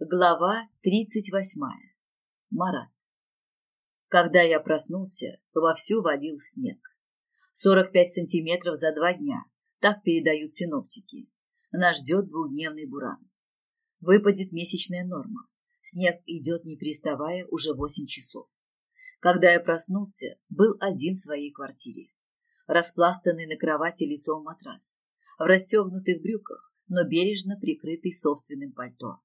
Глава тридцать восьмая. Марат. Когда я проснулся, вовсю валил снег. Сорок пять сантиметров за два дня. Так передают синоптики. Нас ждет двухдневный буран. Выпадет месячная норма. Снег идет не переставая уже восемь часов. Когда я проснулся, был один в своей квартире. Распластанный на кровати лицом матрас. В расстегнутых брюках, но бережно прикрытый собственным пальто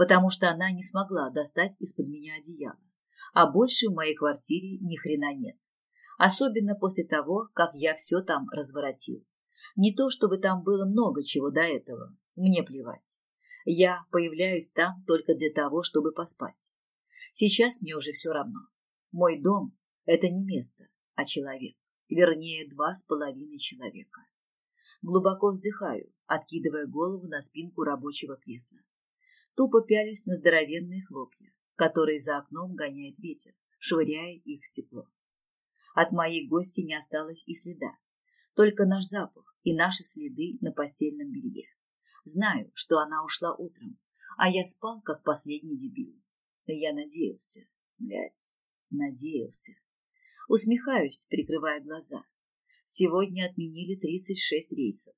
потому что она не смогла достать из-под меня одеяло. А больше в моей квартире ни хрена нет. Особенно после того, как я все там разворотил. Не то, чтобы там было много чего до этого. Мне плевать. Я появляюсь там только для того, чтобы поспать. Сейчас мне уже все равно. Мой дом – это не место, а человек. Вернее, два с половиной человека. Глубоко вздыхаю, откидывая голову на спинку рабочего кресла тупо пялюсь на здоровенные хлопья, которые за окном гоняет ветер, швыряя их в стекло. От моей гости не осталось и следа, только наш запах и наши следы на постельном белье. Знаю, что она ушла утром, а я спал, как последний дебил. Я надеялся, блядь, надеялся. Усмехаюсь, прикрывая глаза. Сегодня отменили 36 рейсов.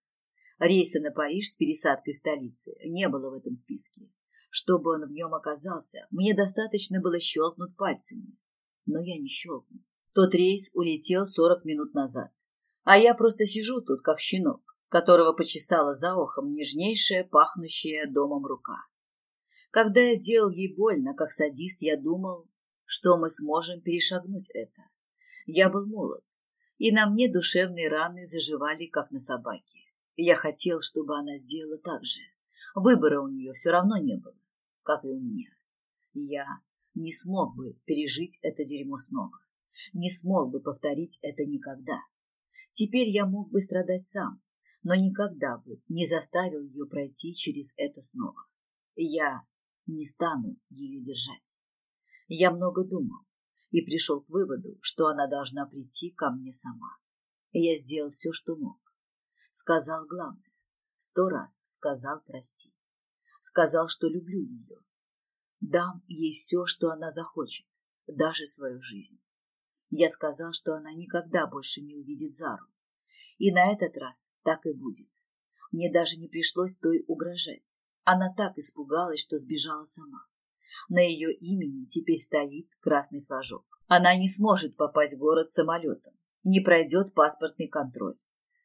Рейса на Париж с пересадкой столицы не было в этом списке. Чтобы он в нем оказался, мне достаточно было щелкнуть пальцами. Но я не щелкнул. Тот рейс улетел сорок минут назад. А я просто сижу тут, как щенок, которого почесала за ухом нежнейшая, пахнущая домом рука. Когда я делал ей больно, как садист, я думал, что мы сможем перешагнуть это. Я был молод, и на мне душевные раны заживали, как на собаке. Я хотел, чтобы она сделала так же. Выбора у нее все равно не было как и у меня. Я не смог бы пережить это дерьмо снова. Не смог бы повторить это никогда. Теперь я мог бы страдать сам, но никогда бы не заставил ее пройти через это снова. Я не стану ее держать. Я много думал и пришел к выводу, что она должна прийти ко мне сама. Я сделал все, что мог. Сказал главное. Сто раз сказал прости сказал, что люблю ее. Дам ей все, что она захочет, даже свою жизнь. Я сказал, что она никогда больше не увидит Зару. И на этот раз так и будет. Мне даже не пришлось той угрожать. Она так испугалась, что сбежала сама. На ее имени теперь стоит красный флажок. Она не сможет попасть в город самолетом, не пройдет паспортный контроль.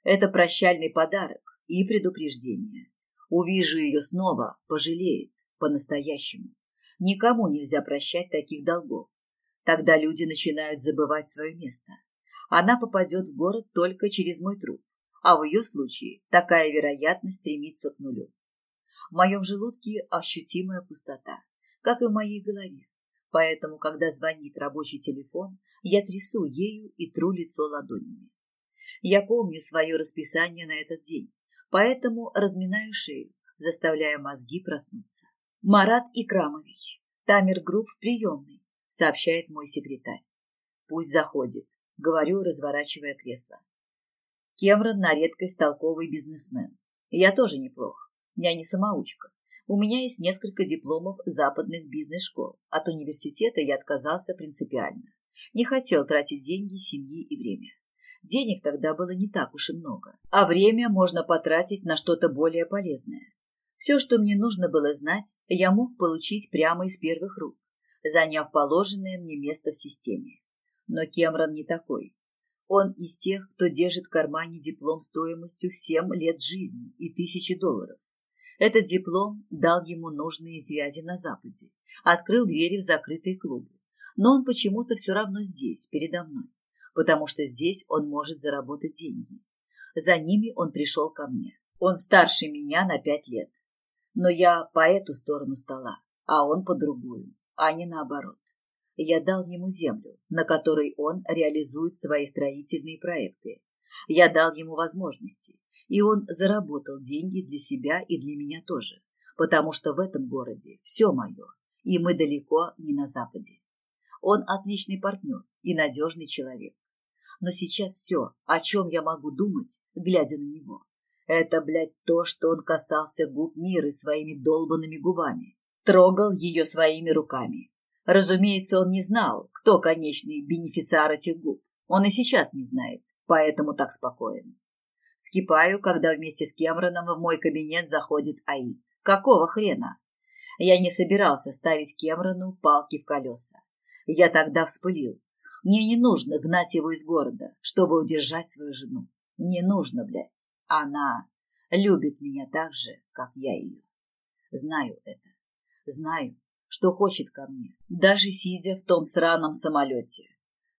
Это прощальный подарок и предупреждение. Увижу ее снова, пожалеет, по-настоящему. Никому нельзя прощать таких долгов. Тогда люди начинают забывать свое место. Она попадет в город только через мой труп, а в ее случае такая вероятность стремится к нулю. В моем желудке ощутимая пустота, как и в моей голове. Поэтому, когда звонит рабочий телефон, я трясу ею и тру лицо ладонями. Я помню свое расписание на этот день поэтому разминаю шею, заставляя мозги проснуться. Марат Икрамович, Тамер Групп в приемной, сообщает мой секретарь. Пусть заходит, говорю, разворачивая кресло. Кемрон на редкость толковый бизнесмен. Я тоже неплох. Я не самоучка. У меня есть несколько дипломов западных бизнес-школ. От университета я отказался принципиально. Не хотел тратить деньги, семьи и время. Денег тогда было не так уж и много, а время можно потратить на что-то более полезное. Все, что мне нужно было знать, я мог получить прямо из первых рук, заняв положенное мне место в системе. Но Кемрон не такой. Он из тех, кто держит в кармане диплом стоимостью в 7 лет жизни и тысячи долларов. Этот диплом дал ему нужные связи на Западе, открыл двери в закрытые клубы. Но он почему-то все равно здесь, передо мной потому что здесь он может заработать деньги. За ними он пришел ко мне. Он старше меня на пять лет. Но я по эту сторону стола, а он по другую, а не наоборот. Я дал ему землю, на которой он реализует свои строительные проекты. Я дал ему возможности, и он заработал деньги для себя и для меня тоже, потому что в этом городе все мое, и мы далеко не на Западе. Он отличный партнер и надежный человек. Но сейчас все, о чем я могу думать, глядя на него, это, блядь, то, что он касался губ мира своими долбанными губами. трогал ее своими руками. Разумеется, он не знал, кто конечный бенефициар этих губ. Он и сейчас не знает, поэтому так спокоен. Скипаю, когда вместе с Кемроном в мой кабинет заходит Аид. Какого хрена? Я не собирался ставить Кемрону палки в колеса. Я тогда вспылил. Мне не нужно гнать его из города, чтобы удержать свою жену. Не нужно, блядь. Она любит меня так же, как я ее. Знаю это. Знаю, что хочет ко мне, даже сидя в том сраном самолете.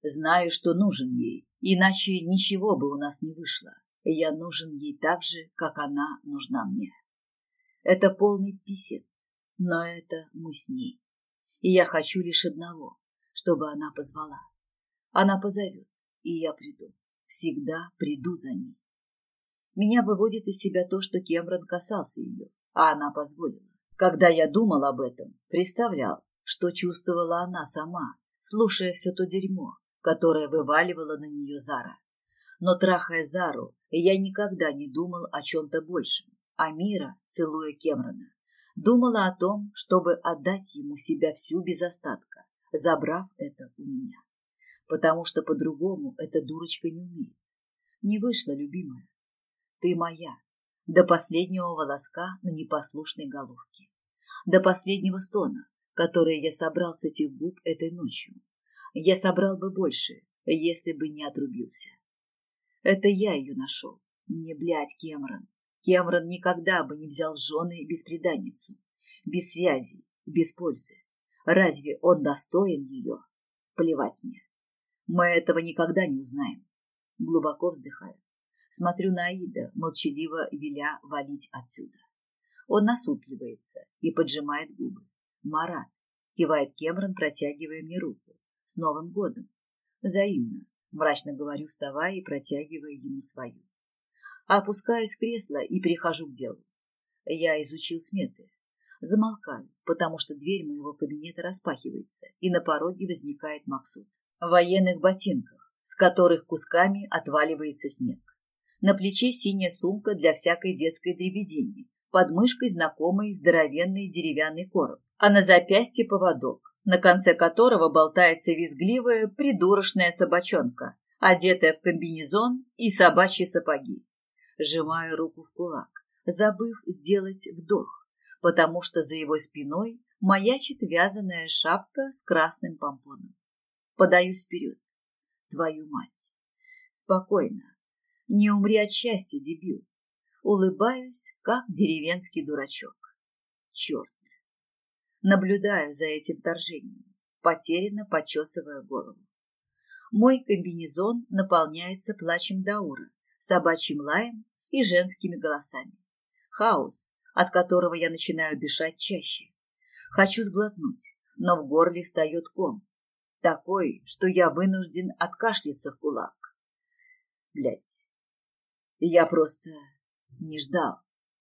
Знаю, что нужен ей, иначе ничего бы у нас не вышло. Я нужен ей так же, как она нужна мне. Это полный писец, но это мы с ней. И я хочу лишь одного, чтобы она позвала. Она позовет, и я приду. Всегда приду за ней. Меня выводит из себя то, что Кемрон касался ее, а она позволила. Когда я думал об этом, представлял, что чувствовала она сама, слушая все то дерьмо, которое вываливала на нее Зара. Но, трахая Зару, я никогда не думал о чем-то большем, а Мира, целуя Кемрона, думала о том, чтобы отдать ему себя всю без остатка, забрав это у меня. Потому что по-другому эта дурочка не умеет. Не вышла, любимая. Ты моя, до последнего волоска на непослушной головке, до последнего стона, который я собрал с этих губ этой ночью. Я собрал бы больше, если бы не отрубился. Это я ее нашел. Не, блядь, Кемрон. Кемрон никогда бы не взял жены беспреданницу. Без связи, без пользы. Разве он достоин ее? Плевать мне. Мы этого никогда не узнаем. Глубоко вздыхаю. Смотрю на Аида, молчаливо веля валить отсюда. Он насупливается и поджимает губы. «Марат!» — кивает Кемрон, протягивая мне руку. «С Новым годом!» «Взаимно!» — мрачно говорю, вставая и протягивая ему свою. Опускаюсь в кресло и перехожу к делу. Я изучил сметы. Замолкаю, потому что дверь моего кабинета распахивается, и на пороге возникает Максут. Военных ботинках, с которых кусками отваливается снег. На плече синяя сумка для всякой детской дребедени, под мышкой знакомый здоровенный деревянный короб, а на запястье поводок, на конце которого болтается визгливая придурочная собачонка, одетая в комбинезон и собачьи сапоги. Сжимаю руку в кулак, забыв сделать вдох, потому что за его спиной маячит вязаная шапка с красным помпоном. Подаюсь вперед. Твою мать. Спокойно, не умри от счастья, дебил. Улыбаюсь, как деревенский дурачок. Черт. Наблюдаю за этим вторжением, потерянно почесывая голову. Мой комбинезон наполняется плачем Даура, собачьим лаем и женскими голосами. Хаос, от которого я начинаю дышать чаще. Хочу сглотнуть, но в горле встает ком. Такой, что я вынужден откашляться в кулак. Блять, я просто не ждал.